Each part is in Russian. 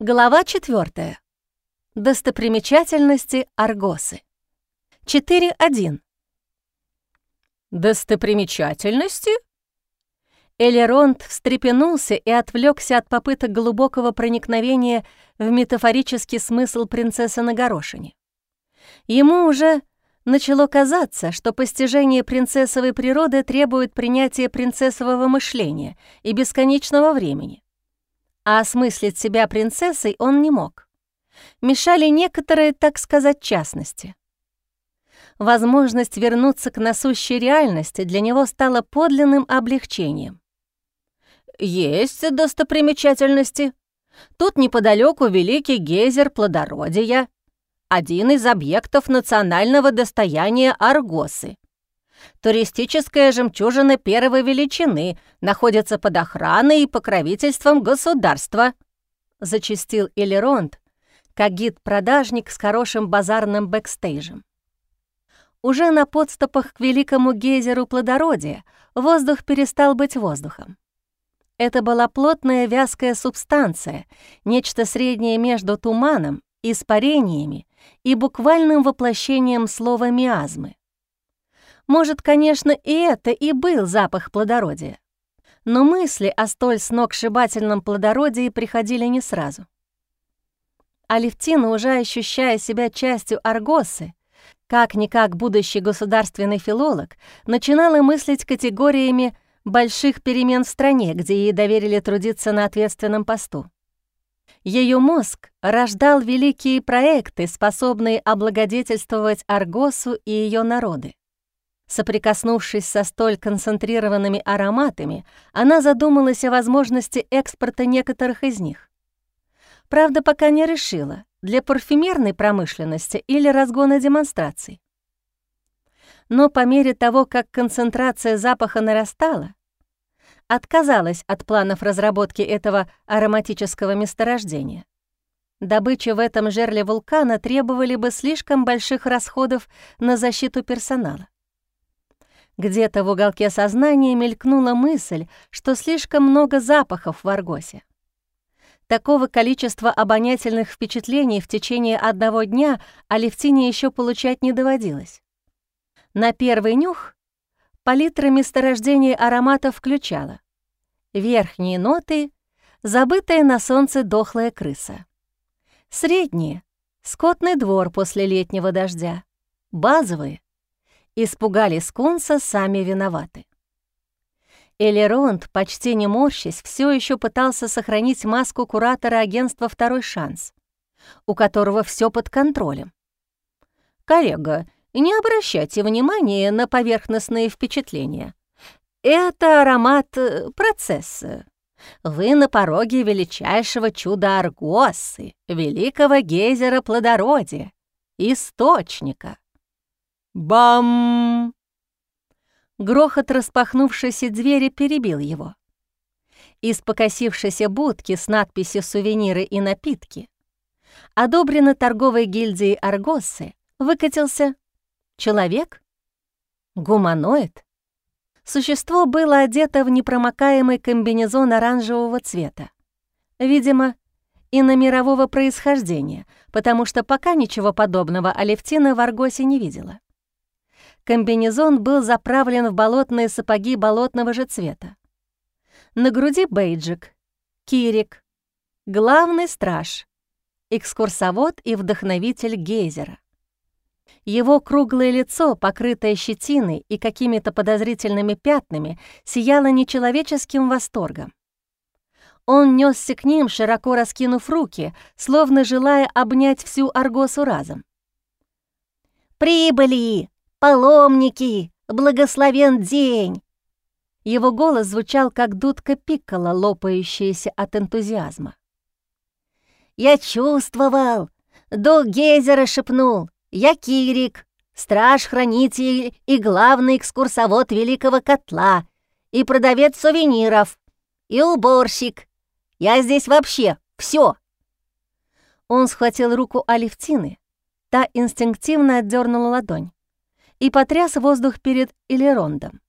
Глава 4. Достопримечательности Аргосы. 4.1. «Достопримечательности?» Элеронт встрепенулся и отвлекся от попыток глубокого проникновения в метафорический смысл принцессы на горошине. Ему уже начало казаться, что постижение принцессовой природы требует принятия принцессового мышления и бесконечного времени. А осмыслить себя принцессой он не мог. Мешали некоторые, так сказать, частности. Возможность вернуться к насущей реальности для него стала подлинным облегчением. «Есть достопримечательности. Тут неподалеку великий гейзер плодородия, один из объектов национального достояния Аргосы. Туристическая жемчужина первой величины находится под охраной и покровительством государства», — зачастил Элеронт, как гид-продажник с хорошим базарным бэкстейжем. Уже на подступах к великому гейзеру плодородия воздух перестал быть воздухом. Это была плотная вязкая субстанция, нечто среднее между туманом, испарениями и буквальным воплощением слова «миазмы». Может, конечно, и это и был запах плодородия. Но мысли о столь сногсшибательном плодородии приходили не сразу. Алевтина, уже ощущая себя частью Аргосы, как-никак будущий государственный филолог, начинала мыслить категориями больших перемен в стране, где ей доверили трудиться на ответственном посту. Ее мозг рождал великие проекты, способные облагодетельствовать Аргосу и ее народы. Соприкоснувшись со столь концентрированными ароматами, она задумалась о возможности экспорта некоторых из них. Правда, пока не решила, для парфюмерной промышленности или разгона демонстраций. Но по мере того, как концентрация запаха нарастала, отказалась от планов разработки этого ароматического месторождения. Добыча в этом жерле вулкана требовали бы слишком больших расходов на защиту персонала. Где-то в уголке сознания мелькнула мысль, что слишком много запахов в Аргосе. Такого количества обонятельных впечатлений в течение одного дня Алевтине еще получать не доводилось. На первый нюх палитра месторождения ароматов включала верхние ноты — забытая на солнце дохлая крыса, средние — скотный двор после летнего дождя, базовые Испугали скунса, сами виноваты. Элеронд, почти не морщась, все еще пытался сохранить маску куратора агентства «Второй шанс», у которого все под контролем. «Коллега, не обращайте внимания на поверхностные впечатления. Это аромат э, процесса. Вы на пороге величайшего чуда Аргосы, великого гейзера плодородия, источника. Бам! Грохот распахнувшейся двери перебил его. Из покосившейся будки с надписью «Сувениры и напитки» одобрено торговой гильдией Аргосы, выкатился человек? Гуманоид? Существо было одето в непромокаемый комбинезон оранжевого цвета. Видимо, и на мирового происхождения, потому что пока ничего подобного Алевтина в Аргосе не видела. Комбинезон был заправлен в болотные сапоги болотного же цвета. На груди бейджик, кирик, главный страж, экскурсовод и вдохновитель гейзера. Его круглое лицо, покрытое щетиной и какими-то подозрительными пятнами, сияло нечеловеческим восторгом. Он несся к ним, широко раскинув руки, словно желая обнять всю Аргосу разом. «Прибыли!» Паломники, благословен день!» Его голос звучал, как дудка пиккола, лопающаяся от энтузиазма. «Я чувствовал! Дух Гейзера шепнул! Я Кирик, страж-хранитель и главный экскурсовод Великого Котла, и продавец сувениров, и уборщик. Я здесь вообще все!» Он схватил руку Алевтины, та инстинктивно отдернула ладонь и потряс воздух перед Элерондом.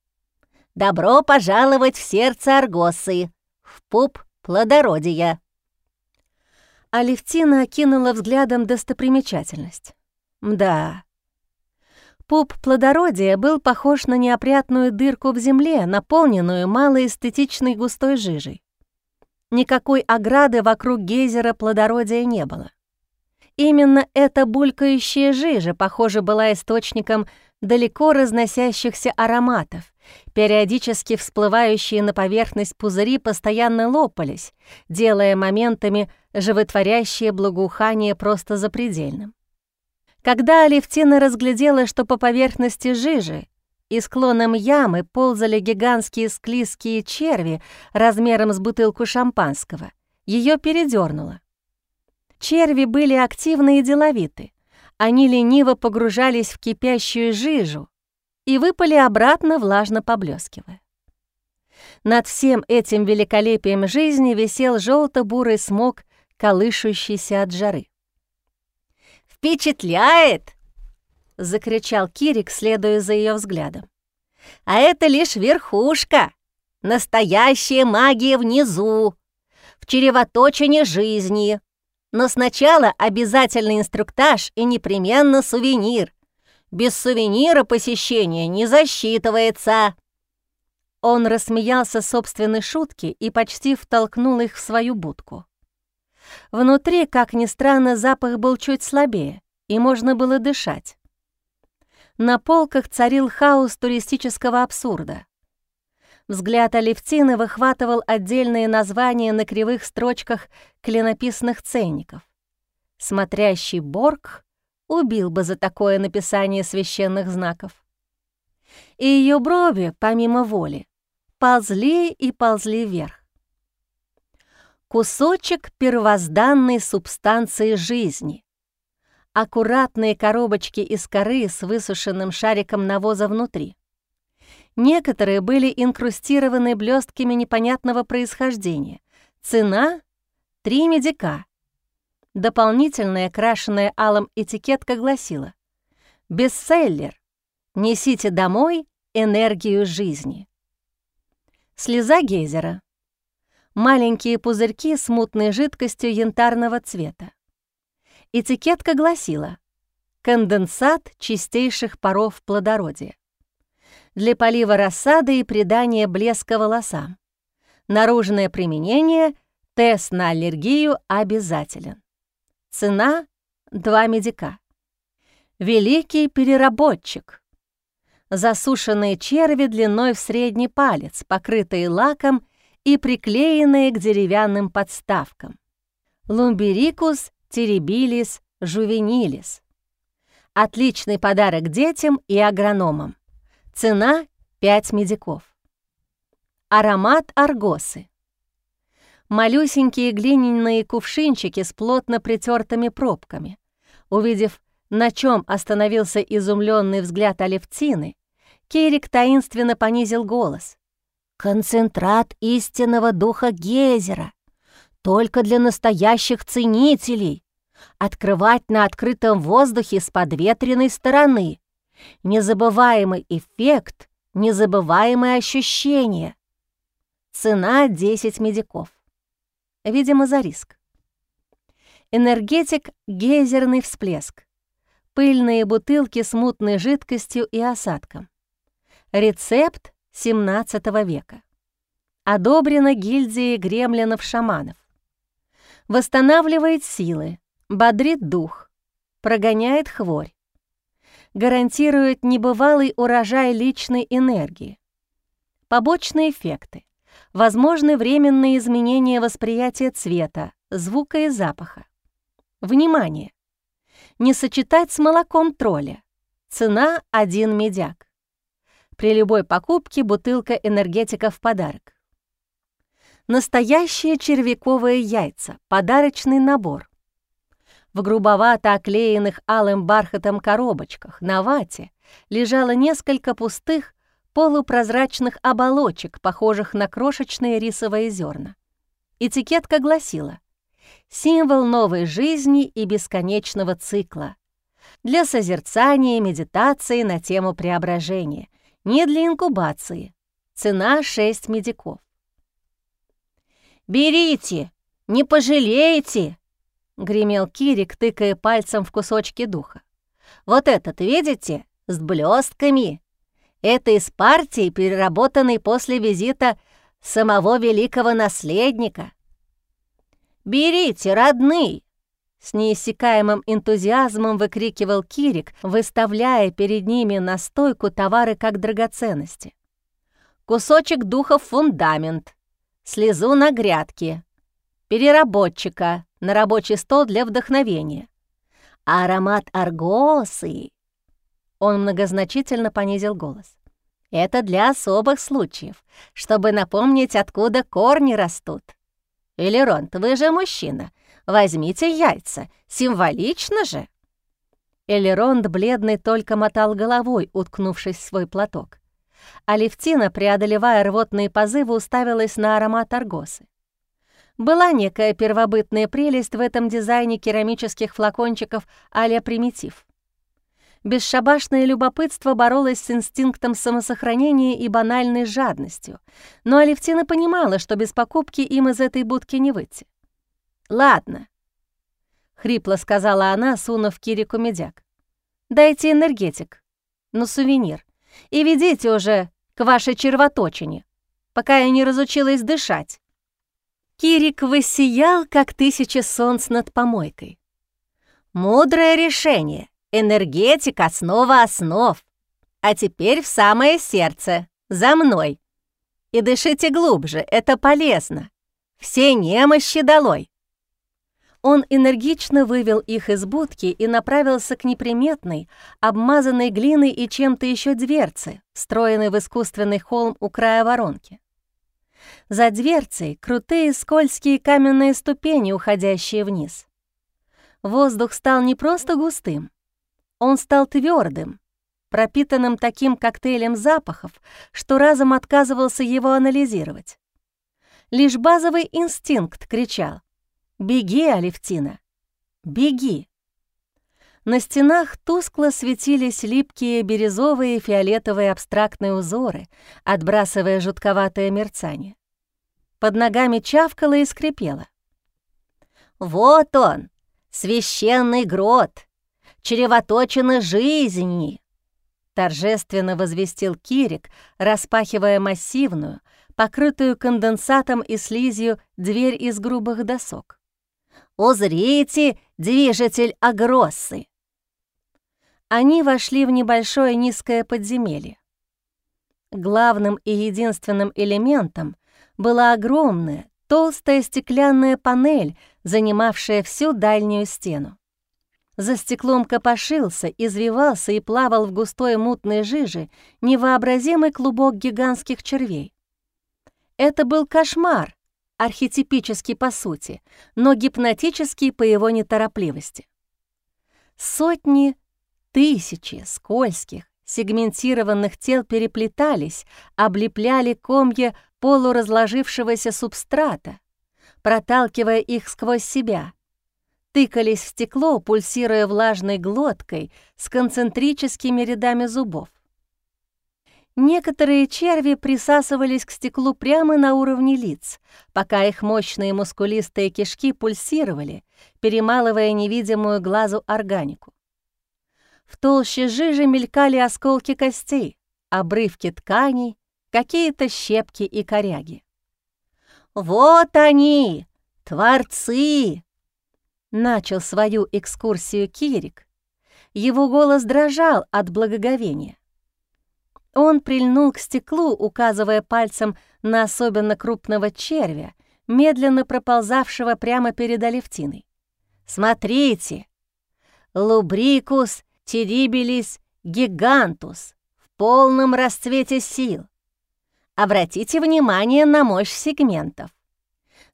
«Добро пожаловать в сердце Аргосы, в пуп плодородия!» Алевтина окинула взглядом достопримечательность. Да, пуп плодородия был похож на неопрятную дырку в земле, наполненную малоэстетичной густой жижей. Никакой ограды вокруг гейзера плодородия не было. Именно эта булькающая жижа, похоже, была источником далеко разносящихся ароматов. Периодически всплывающие на поверхность пузыри постоянно лопались, делая моментами животворящее благоухание просто запредельным. Когда Алевтина разглядела, что по поверхности жижи и склонам ямы ползали гигантские склизкие черви размером с бутылку шампанского, ее передернуло. Черви были активны и деловиты. Они лениво погружались в кипящую жижу и выпали обратно, влажно поблескивая. Над всем этим великолепием жизни висел желто бурый смог, колышущийся от жары. «Впечатляет!» — закричал Кирик, следуя за ее взглядом. «А это лишь верхушка, настоящая магия внизу, в чревоточине жизни. Но сначала обязательный инструктаж и непременно сувенир. Без сувенира посещение не засчитывается». Он рассмеялся собственной шутке и почти втолкнул их в свою будку. Внутри, как ни странно, запах был чуть слабее, и можно было дышать. На полках царил хаос туристического абсурда. Взгляд Алевтины выхватывал отдельные названия на кривых строчках клинописных ценников. Смотрящий Борг убил бы за такое написание священных знаков. И ее брови, помимо воли, ползли и ползли вверх. Кусочек первозданной субстанции жизни. Аккуратные коробочки из коры с высушенным шариком навоза внутри. Некоторые были инкрустированы блестками непонятного происхождения. Цена — три медика. Дополнительная, крашенная алым этикетка гласила «Бестселлер. Несите домой энергию жизни». Слеза гейзера. Маленькие пузырьки с мутной жидкостью янтарного цвета. Этикетка гласила «Конденсат чистейших паров плодородия» для полива рассады и придания блеска волосам. Наружное применение — тест на аллергию обязателен. Цена — 2 медика. Великий переработчик. Засушенные черви длиной в средний палец, покрытые лаком и приклеенные к деревянным подставкам. Лумберикус теребилис жувенилис. Отличный подарок детям и агрономам. Цена — 5 медиков. Аромат аргосы. Малюсенькие глиняные кувшинчики с плотно притертыми пробками. Увидев, на чем остановился изумленный взгляд Алевтины, Керик таинственно понизил голос. «Концентрат истинного духа Гезера! Только для настоящих ценителей! Открывать на открытом воздухе с подветренной стороны!» Незабываемый эффект, незабываемые ощущения. Цена 10 медиков. Видимо, за риск. Энергетик — гейзерный всплеск. Пыльные бутылки с мутной жидкостью и осадком. Рецепт 17 века. Одобрено гильдией гремлинов-шаманов. Восстанавливает силы, бодрит дух, прогоняет хворь гарантирует небывалый урожай личной энергии. Побочные эффекты. Возможны временные изменения восприятия цвета, звука и запаха. Внимание! Не сочетать с молоком тролля. Цена — один медяк. При любой покупке бутылка энергетика в подарок. Настоящие червяковые яйца. Подарочный набор в грубовато оклеенных алым бархатом коробочках на вате лежало несколько пустых полупрозрачных оболочек, похожих на крошечные рисовые зерна. Этикетка гласила «Символ новой жизни и бесконечного цикла» для созерцания и медитации на тему преображения, не для инкубации. Цена 6 медиков. «Берите, не пожалеете!» — гремел Кирик, тыкая пальцем в кусочки духа. «Вот этот, видите, с блестками. Это из партии, переработанной после визита самого великого наследника. «Берите, родный!» С неиссякаемым энтузиазмом выкрикивал Кирик, выставляя перед ними на стойку товары как драгоценности. «Кусочек духа в фундамент, слезу на грядке, переработчика на рабочий стол для вдохновения. Аромат аргосы!» Он многозначительно понизил голос. «Это для особых случаев, чтобы напомнить, откуда корни растут. Элеронт, вы же мужчина, Возьмите яйца, символично же!» Элеронд, бледный, только мотал головой, уткнувшись в свой платок. Алевтина, преодолевая рвотные позывы, уставилась на аромат аргосы. Была некая первобытная прелесть в этом дизайне керамических флакончиков а примитив. Бесшабашное любопытство боролось с инстинктом самосохранения и банальной жадностью, но Алевтина понимала, что без покупки им из этой будки не выйти. «Ладно», — хрипло сказала она, сунув Кирику медяк. «Дайте энергетик, ну сувенир, и ведите уже к вашей червоточине, пока я не разучилась дышать». Кирик высиял, как тысяча солнц над помойкой. «Мудрое решение. Энергетик — основа основ. А теперь в самое сердце. За мной. И дышите глубже, это полезно. Все немощи долой. Он энергично вывел их из будки и направился к неприметной, обмазанной глиной и чем-то еще дверце, встроенной в искусственный холм у края воронки. За дверцей крутые скользкие каменные ступени, уходящие вниз. Воздух стал не просто густым, он стал твердым, пропитанным таким коктейлем запахов, что разом отказывался его анализировать. Лишь базовый инстинкт кричал «Беги, Алевтина, беги!» На стенах тускло светились липкие бирюзовые и фиолетовые абстрактные узоры, отбрасывая жутковатое мерцание. Под ногами чавкало и скрипело. «Вот он, священный грот, чревоточина жизни!» торжественно возвестил Кирик, распахивая массивную, покрытую конденсатом и слизью дверь из грубых досок. «Узрите, движитель Агроссы!» Они вошли в небольшое низкое подземелье. Главным и единственным элементом была огромная, толстая стеклянная панель, занимавшая всю дальнюю стену. За стеклом копошился, извивался и плавал в густой мутной жиже невообразимый клубок гигантских червей. Это был кошмар, архетипический по сути, но гипнотический по его неторопливости. Сотни, тысячи скользких, сегментированных тел переплетались, облепляли комья полуразложившегося субстрата, проталкивая их сквозь себя, тыкались в стекло, пульсируя влажной глоткой с концентрическими рядами зубов. Некоторые черви присасывались к стеклу прямо на уровне лиц, пока их мощные мускулистые кишки пульсировали, перемалывая невидимую глазу органику. В толще жижи мелькали осколки костей, обрывки тканей, какие-то щепки и коряги. «Вот они, творцы!» Начал свою экскурсию Кирик. Его голос дрожал от благоговения. Он прильнул к стеклу, указывая пальцем на особенно крупного червя, медленно проползавшего прямо перед Алевтиной. «Смотрите! Лубрикус терибилис гигантус в полном расцвете сил. Обратите внимание на мощь сегментов,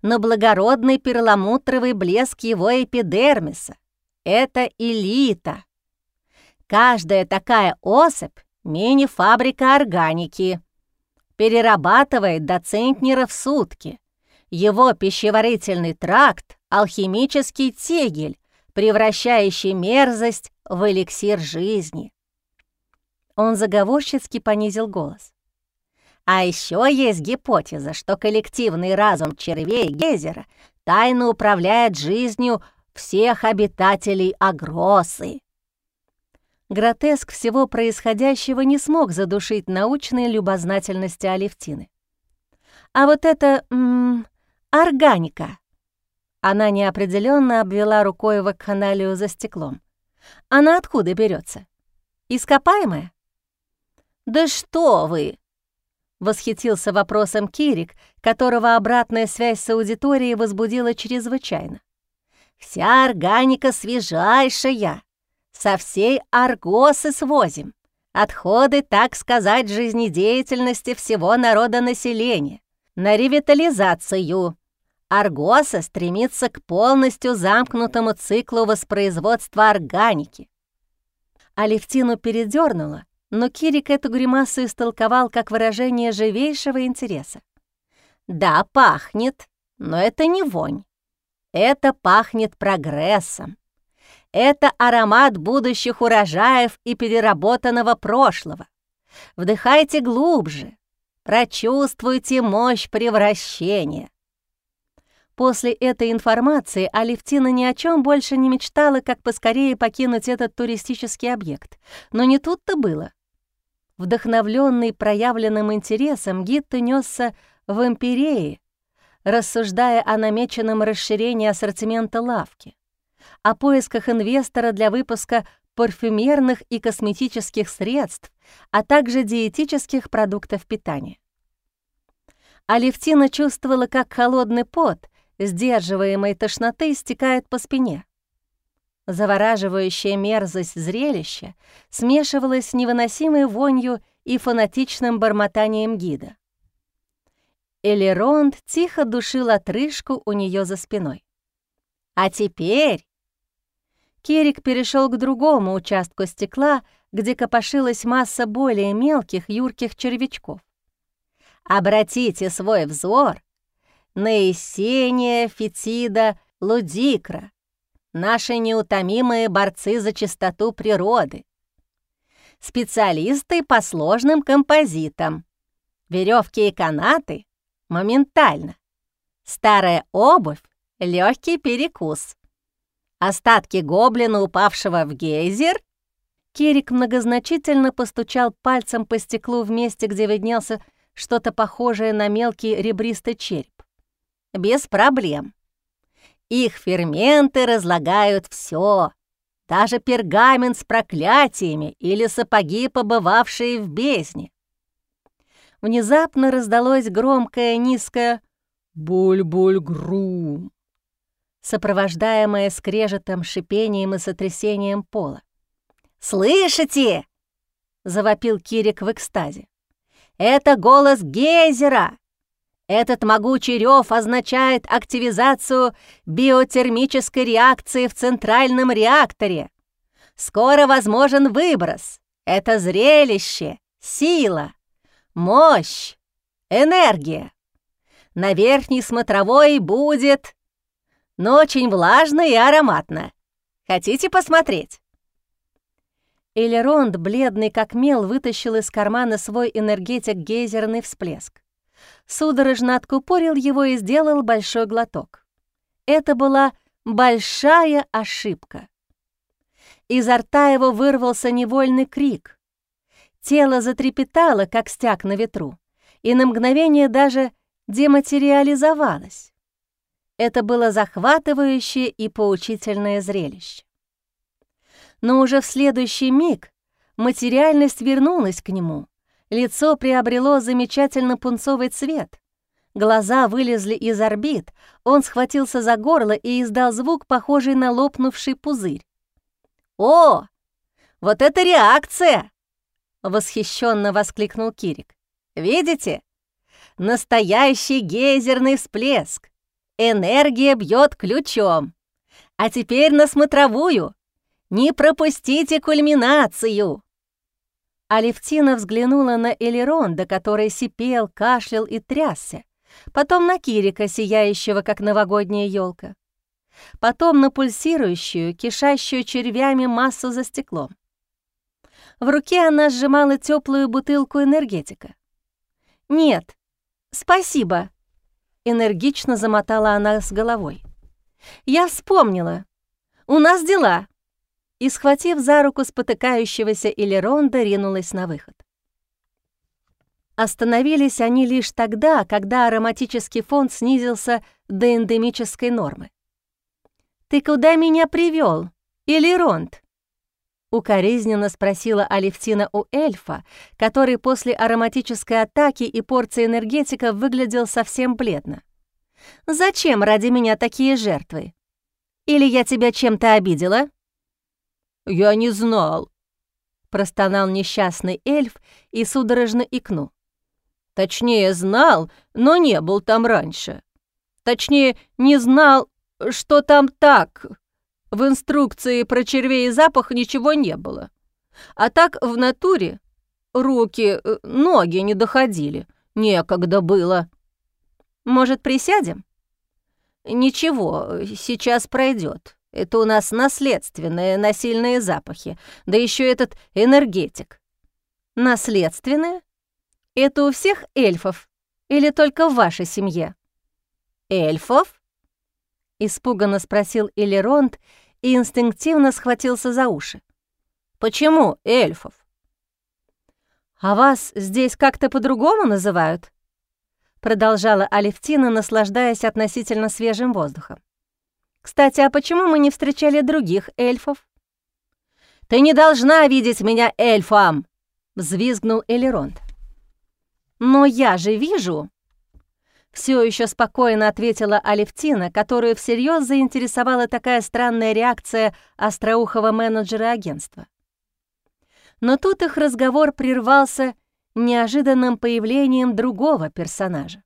на благородный перламутровый блеск его эпидермиса. Это элита. Каждая такая особь Мини-фабрика органики. Перерабатывает до центнера в сутки. Его пищеварительный тракт — алхимический тегель, превращающий мерзость в эликсир жизни. Он заговорщицки понизил голос. А еще есть гипотеза, что коллективный разум червей Гейзера тайно управляет жизнью всех обитателей Агросы. Гротеск всего происходящего не смог задушить научной любознательности Алевтины. А вот это... М -м, органика. Она неопределенно обвела рукой вакханалию за стеклом. Она откуда берется? Ископаемая? «Да что вы!» — восхитился вопросом Кирик, которого обратная связь с аудиторией возбудила чрезвычайно. «Вся органика свежайшая, со всей Аргосы свозим. Отходы, так сказать, жизнедеятельности всего народа населения. На ревитализацию. Аргоса стремится к полностью замкнутому циклу воспроизводства органики. Алевтину передернула, но Кирик эту гримасу истолковал как выражение живейшего интереса. «Да, пахнет, но это не вонь. Это пахнет прогрессом. Это аромат будущих урожаев и переработанного прошлого. Вдыхайте глубже, прочувствуйте мощь превращения». После этой информации Алевтина ни о чем больше не мечтала, как поскорее покинуть этот туристический объект. Но не тут-то было. Вдохновленный проявленным интересом, гид унесся в империи, рассуждая о намеченном расширении ассортимента лавки, о поисках инвестора для выпуска парфюмерных и косметических средств, а также диетических продуктов питания. Алевтина чувствовала, как холодный пот, сдерживаемой тошноты, стекает по спине. Завораживающая мерзость зрелища смешивалась с невыносимой вонью и фанатичным бормотанием гида. Элеронд тихо душил отрыжку у нее за спиной. «А теперь...» Керик перешел к другому участку стекла, где копошилась масса более мелких юрких червячков. «Обратите свой взор на Есения, Фетида, Лудикра, наши неутомимые борцы за чистоту природы, специалисты по сложным композитам, веревки и канаты моментально, старая обувь, легкий перекус, остатки гоблина, упавшего в гейзер. Кирик многозначительно постучал пальцем по стеклу в месте, где виднелся что-то похожее на мелкий ребристый череп. Без проблем. Их ферменты разлагают все, даже пергамент с проклятиями или сапоги, побывавшие в бездне. Внезапно раздалось громкое низкое «буль-буль-грум», сопровождаемое скрежетом, шипением и сотрясением пола. «Слышите?» — завопил Кирик в экстазе. «Это голос Гейзера! Этот могучий рев означает активизацию биотермической реакции в центральном реакторе. Скоро возможен выброс. Это зрелище, сила, мощь, энергия. На верхней смотровой будет, но очень влажно и ароматно. Хотите посмотреть? Элеронд, бледный как мел, вытащил из кармана свой энергетик гейзерный всплеск судорожно откупорил его и сделал большой глоток. Это была большая ошибка. Изо рта его вырвался невольный крик. Тело затрепетало, как стяг на ветру, и на мгновение даже дематериализовалось. Это было захватывающее и поучительное зрелище. Но уже в следующий миг материальность вернулась к нему, Лицо приобрело замечательно пунцовый цвет. Глаза вылезли из орбит, он схватился за горло и издал звук, похожий на лопнувший пузырь. «О, вот это реакция!» — восхищенно воскликнул Кирик. «Видите? Настоящий гейзерный всплеск. Энергия бьет ключом. А теперь на смотровую. Не пропустите кульминацию!» Алевтина взглянула на Элеронда, который сипел, кашлял и трясся, потом на Кирика, сияющего, как новогодняя елка, потом на пульсирующую, кишащую червями массу за стеклом. В руке она сжимала теплую бутылку энергетика. «Нет, спасибо», — энергично замотала она с головой. «Я вспомнила. у нас дела!» И, схватив за руку спотыкающегося Элеронда, ринулась на выход. Остановились они лишь тогда, когда ароматический фон снизился до эндемической нормы. «Ты куда меня привел, Элеронд?» Укоризненно спросила Алевтина у эльфа, который после ароматической атаки и порции энергетика выглядел совсем бледно. «Зачем ради меня такие жертвы? Или я тебя чем-то обидела?» «Я не знал», — простонал несчастный эльф и судорожно икнул. «Точнее, знал, но не был там раньше. Точнее, не знал, что там так, в инструкции про червей и запах ничего не было. А так в натуре руки, э, ноги не доходили. Некогда было. Может, присядем? Ничего, сейчас пройдет. Это у нас наследственные насильные запахи, да еще этот энергетик. Наследственные? Это у всех эльфов или только в вашей семье? Эльфов? Испуганно спросил Элеронт и инстинктивно схватился за уши. «Почему эльфов?» «А вас здесь как-то по-другому называют?» Продолжала Алевтина, наслаждаясь относительно свежим воздухом. «Кстати, а почему мы не встречали других эльфов?» «Ты не должна видеть меня эльфом!» — взвизгнул Элеронт. «Но я же вижу!» Все еще спокойно ответила Алевтина, которую всерьез заинтересовала такая странная реакция остроухого менеджера агентства. Но тут их разговор прервался неожиданным появлением другого персонажа.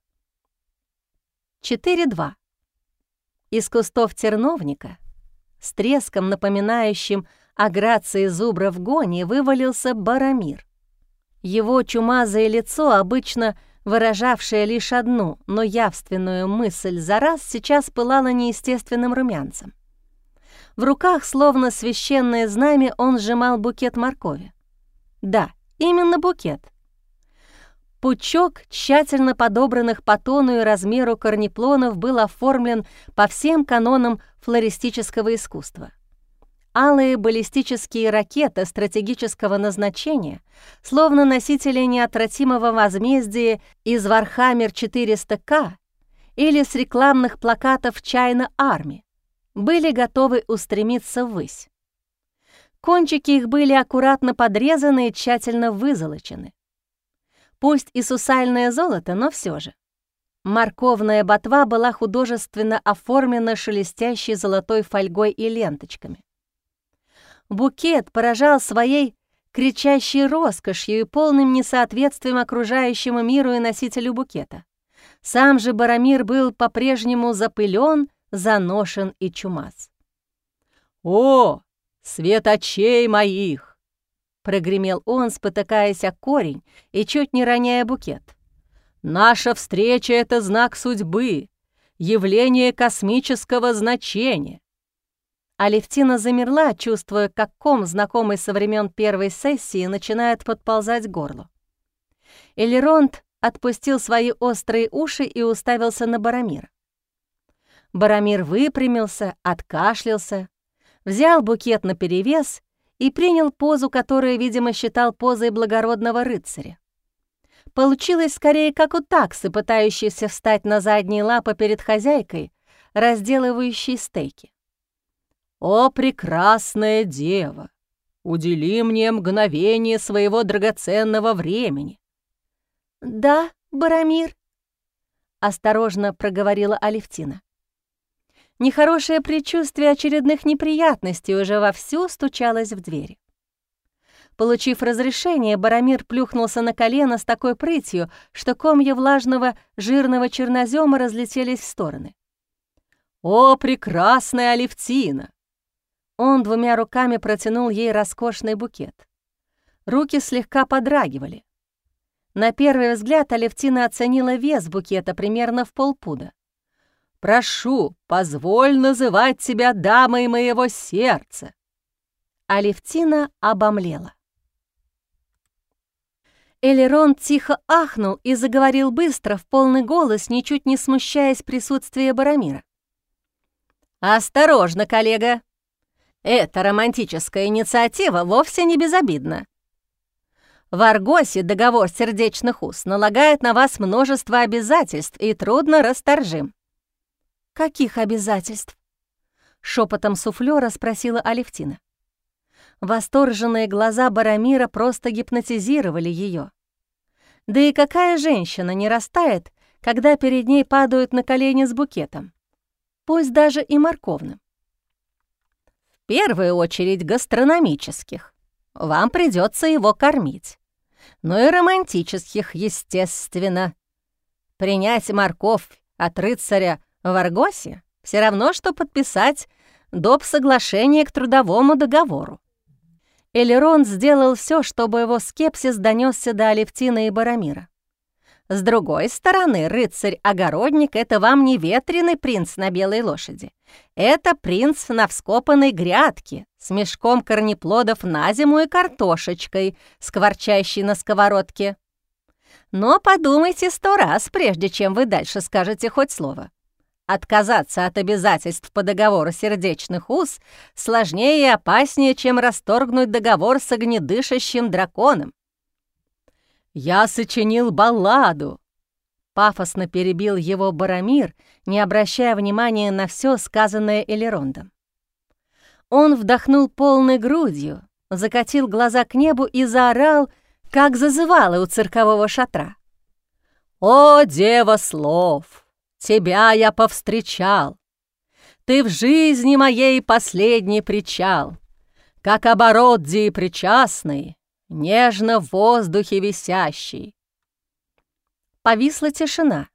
4.2. Из кустов терновника, с треском, напоминающим о грации зубра в гоне, вывалился Барамир. Его чумазое лицо обычно выражавшая лишь одну, но явственную мысль за раз, сейчас пылала неестественным румянцем. В руках, словно священное знамя, он сжимал букет моркови. Да, именно букет. Пучок тщательно подобранных по тону и размеру корнеплонов был оформлен по всем канонам флористического искусства алые баллистические ракеты стратегического назначения, словно носители неотвратимого возмездия из Warhammer 40K или с рекламных плакатов China Army, были готовы устремиться ввысь. Кончики их были аккуратно подрезаны и тщательно вызолочены. Пусть и сусальное золото, но все же. Морковная ботва была художественно оформлена шелестящей золотой фольгой и ленточками. Букет поражал своей кричащей роскошью и полным несоответствием окружающему миру и носителю букета. Сам же Барамир был по-прежнему запылен, заношен и чумаз. «О, свет очей моих!» — прогремел он, спотыкаясь о корень и чуть не роняя букет. «Наша встреча — это знак судьбы, явление космического значения. Алевтина замерла, чувствуя, как ком, знакомый со времен первой сессии, начинает подползать к горлу. Элеронт отпустил свои острые уши и уставился на Барамира. Барамир выпрямился, откашлялся, взял букет наперевес и принял позу, которую, видимо, считал позой благородного рыцаря. Получилось скорее как у таксы, пытающейся встать на задние лапы перед хозяйкой, разделывающей стейки. «О, прекрасная дева! Удели мне мгновение своего драгоценного времени!» «Да, Барамир», — осторожно проговорила Алевтина. Нехорошее предчувствие очередных неприятностей уже вовсю стучалось в двери. Получив разрешение, Барамир плюхнулся на колено с такой прытью, что комья влажного жирного чернозема разлетелись в стороны. «О, прекрасная Алевтина! Он двумя руками протянул ей роскошный букет. Руки слегка подрагивали. На первый взгляд Алевтина оценила вес букета примерно в полпуда. «Прошу, позволь называть тебя дамой моего сердца!» Алевтина обомлела. Элерон тихо ахнул и заговорил быстро, в полный голос, ничуть не смущаясь присутствия Барамира. «Осторожно, коллега! Эта романтическая инициатива вовсе не безобидна. В Аргосе договор сердечных уз налагает на вас множество обязательств и трудно расторжим. «Каких обязательств?» — шепотом суфлёра спросила Алевтина. Восторженные глаза Барамира просто гипнотизировали ее. Да и какая женщина не растает, когда перед ней падают на колени с букетом? Пусть даже и морковным. В первую очередь гастрономических. Вам придется его кормить. Но и романтических, естественно. Принять морковь от рыцаря в Аргосе все равно, что подписать доп. соглашение к трудовому договору. Элерон сделал все, чтобы его скепсис донесся до Алевтины и Барамира. С другой стороны, рыцарь-огородник — это вам не ветреный принц на белой лошади. Это принц на вскопанной грядке с мешком корнеплодов на зиму и картошечкой, скворчащей на сковородке. Но подумайте сто раз, прежде чем вы дальше скажете хоть слово. Отказаться от обязательств по договору сердечных уз сложнее и опаснее, чем расторгнуть договор с огнедышащим драконом. «Я сочинил балладу!» Пафосно перебил его Барамир, не обращая внимания на все сказанное Элерондом. Он вдохнул полной грудью, закатил глаза к небу и заорал, как зазывало у циркового шатра. «О, дева слов! Тебя я повстречал! Ты в жизни моей последний причал, Как оборот причастный, нежно в воздухе висящий. Повисла тишина.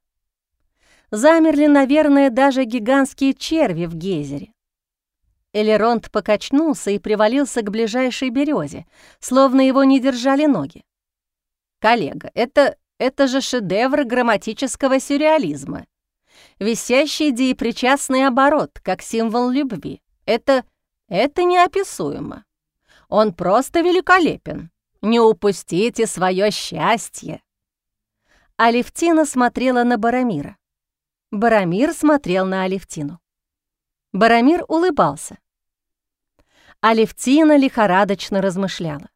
Замерли, наверное, даже гигантские черви в гейзере. Элеронт покачнулся и привалился к ближайшей березе, словно его не держали ноги. «Коллега, это, это же шедевр грамматического сюрреализма. Висящий деепричастный оборот, как символ любви. Это, это неописуемо. Он просто великолепен. Не упустите свое счастье!» Алевтина смотрела на Барамира. Барамир смотрел на Алевтину. Барамир улыбался. Алевтина лихорадочно размышляла.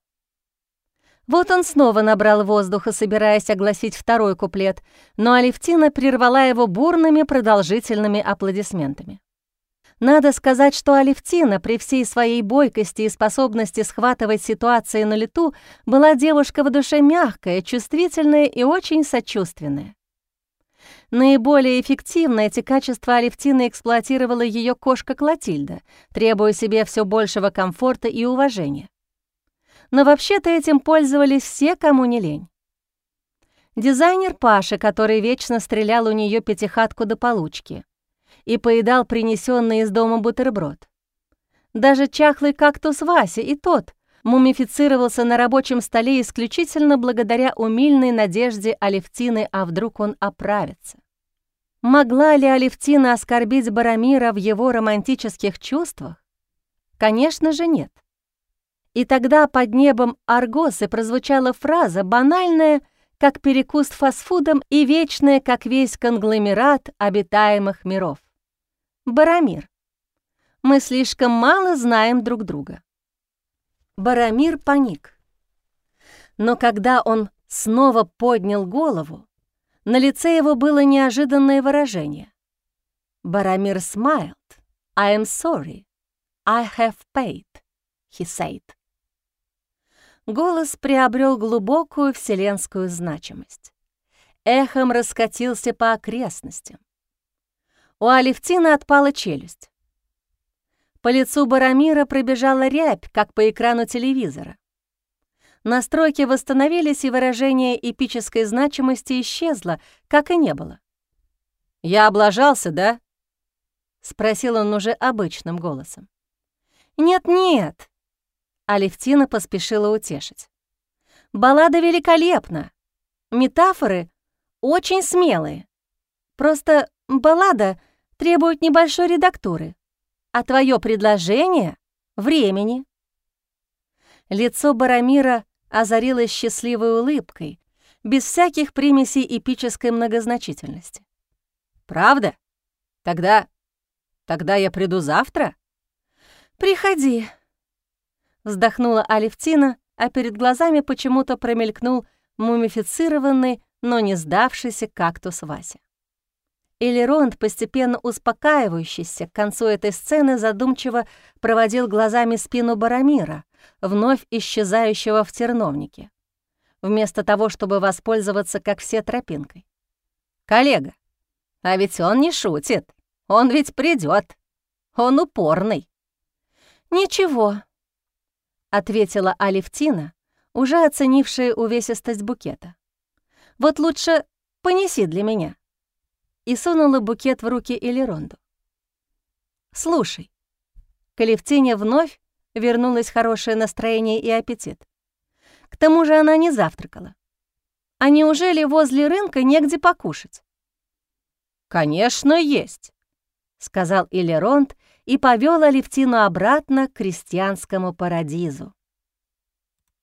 Вот он снова набрал воздуха, собираясь огласить второй куплет, но Алевтина прервала его бурными продолжительными аплодисментами. Надо сказать, что Алевтина при всей своей бойкости и способности схватывать ситуации на лету была девушка в душе мягкая, чувствительная и очень сочувственная. Наиболее эффективно эти качества Алевтины эксплуатировала ее кошка Клотильда, требуя себе все большего комфорта и уважения. Но вообще-то этим пользовались все, кому не лень. Дизайнер Паша, который вечно стрелял у нее пятихатку до получки — и поедал принесенный из дома бутерброд. Даже чахлый кактус Вася и тот мумифицировался на рабочем столе исключительно благодаря умильной надежде Алевтины, а вдруг он оправится. Могла ли Алевтина оскорбить Барамира в его романтических чувствах? Конечно же, нет. И тогда под небом Аргосы прозвучала фраза, банальная, как перекус фастфудом, и вечная, как весь конгломерат обитаемых миров. Барамир. Мы слишком мало знаем друг друга. Барамир паник. Но когда он снова поднял голову, на лице его было неожиданное выражение. Барамир smiled. I am sorry. I have paid, he said. Голос приобрел глубокую вселенскую значимость. Эхом раскатился по окрестностям. У Алевтины отпала челюсть. По лицу Барамира пробежала рябь, как по экрану телевизора. Настройки восстановились, и выражение эпической значимости исчезло, как и не было. «Я облажался, да?» — спросил он уже обычным голосом. «Нет-нет», — Алевтина поспешила утешить. «Баллада великолепна. Метафоры очень смелые. Просто баллада требует небольшой редактуры, а твое предложение — времени». Лицо Барамира озарилось счастливой улыбкой, без всяких примесей эпической многозначительности. «Правда? Тогда... тогда я приду завтра?» «Приходи», — вздохнула Алевтина, а перед глазами почему-то промелькнул мумифицированный, но не сдавшийся кактус Вася. Элеронд, постепенно успокаивающийся к концу этой сцены, задумчиво проводил глазами спину Барамира, вновь исчезающего в терновнике, вместо того, чтобы воспользоваться, как все, тропинкой. «Коллега, а ведь он не шутит, он ведь придет, он упорный». «Ничего», — ответила Алевтина, уже оценившая увесистость букета. «Вот лучше понеси для меня» и сунула букет в руки Элеронду. «Слушай». К Алевтине вновь вернулось хорошее настроение и аппетит. К тому же она не завтракала. А неужели возле рынка негде покушать? «Конечно, есть», — сказал Элеронд и повел Алевтину обратно к крестьянскому парадизу.